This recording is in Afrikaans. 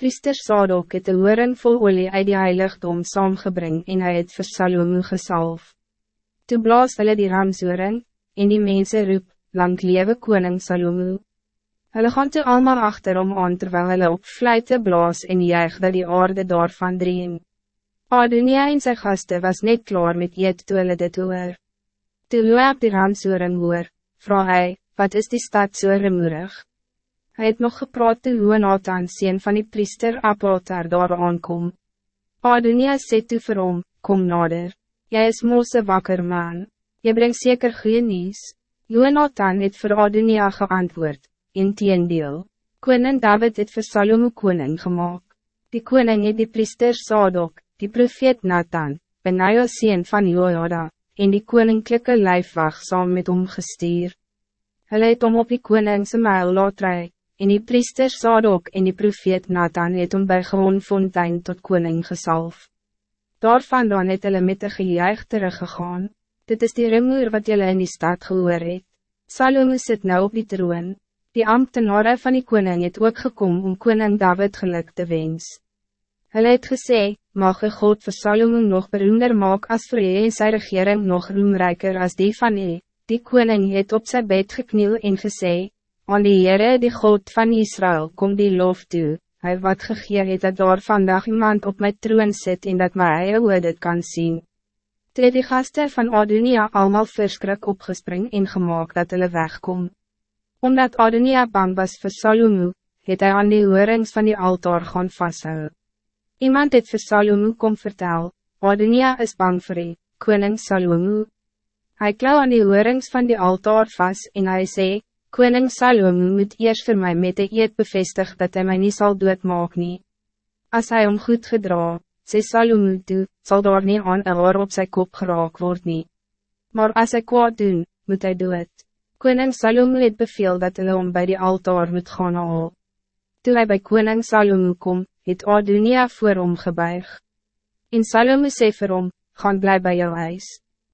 Priester Sadok het de horen vol olie uit die heiligdom saamgebring en hy het vir Salomo gesalf. Toe blaas hulle die ramshoring, en die mense roep, lang lewe koning Salomo. Hulle gaan toe allemaal achter om aan terwijl hulle op fluite blaas en juig dat die aarde daarvan dreem. Adonia en sy gasten was net klaar met eet toe hulle dit hoor. Toe Joab die ramshoring hoor, vraag hy, wat is die stad so remoerig? Hij het nog gepraat toe Jonathan sien van die priester Apotar daar aankom. Adonia sê toe vir hom, kom nader, jy is moose wakker man, jy brengt zeker goeie nieuws. Jonathan het vir Adonia geantwoord, in teendeel, koning David het vir Salomo koning gemaakt. Die koning het die priester Sadok, die profeet Nathan, Benaio sien van Jojada, en die koninklijke lijfwacht saam met hom gestuur. Hulle het om op die koningse mijl laat reik en die priester Sadok en die profeet Nathan het om bij Fontein tot koning gesalf. Daarvan dan het hulle met een gejuig teruggegaan. Dit is die rumoer wat julle in die stad gehoor het. Salome sit nou op die troon. Die ambtenaren van die koning het ook gekom om koning David geluk te wens. Hulle het gesê, mag een God vir Salome nog beroemder maak as vir hy en sy regering nog roemrijker als die van hy. Die koning het op zijn bed gekniel en gesê, Aan die Heere die God van Israël kom die lof toe, hy wat gegeer het dat daar vandag iemand op my troon zit en dat my eie oor dit kan zien. Toe die gasten van Adonia allemaal verskrik opgespring en gemaakt dat hulle wegkom. Omdat Adonia bang was vir Salomo, het hij aan die hoorings van die altaar gaan vasthou. Iemand het vir Salomo kom vertel, Adonia is bang vir die, koning Salomo. Hij klauw aan die hoorings van die altaar vast en hij zei, Koning Salomo moet eerst voor mij met de eed bevestig dat hij mij niet zal doodmaak nie. As hy om goed gedra, sê Salomo toe, sal daar nie aan een haar op sy kop geraak word nie. Maar als hij kwaad doen, moet hij dood. Koning Salomo het beveel dat hulle om bij die altaar moet gaan haal. Toen hij bij koning Salomo kom, het Adonia voor hom gebuig. In Salomo sê vir hom, gaan bly by jou huis.